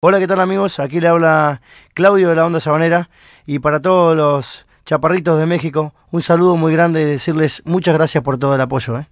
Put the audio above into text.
Hola, ¿qué tal amigos? Aquí le habla Claudio de la Onda Sabanera y para todos los chaparritos de México, un saludo muy grande y decirles muchas gracias por todo el apoyo. ¿eh?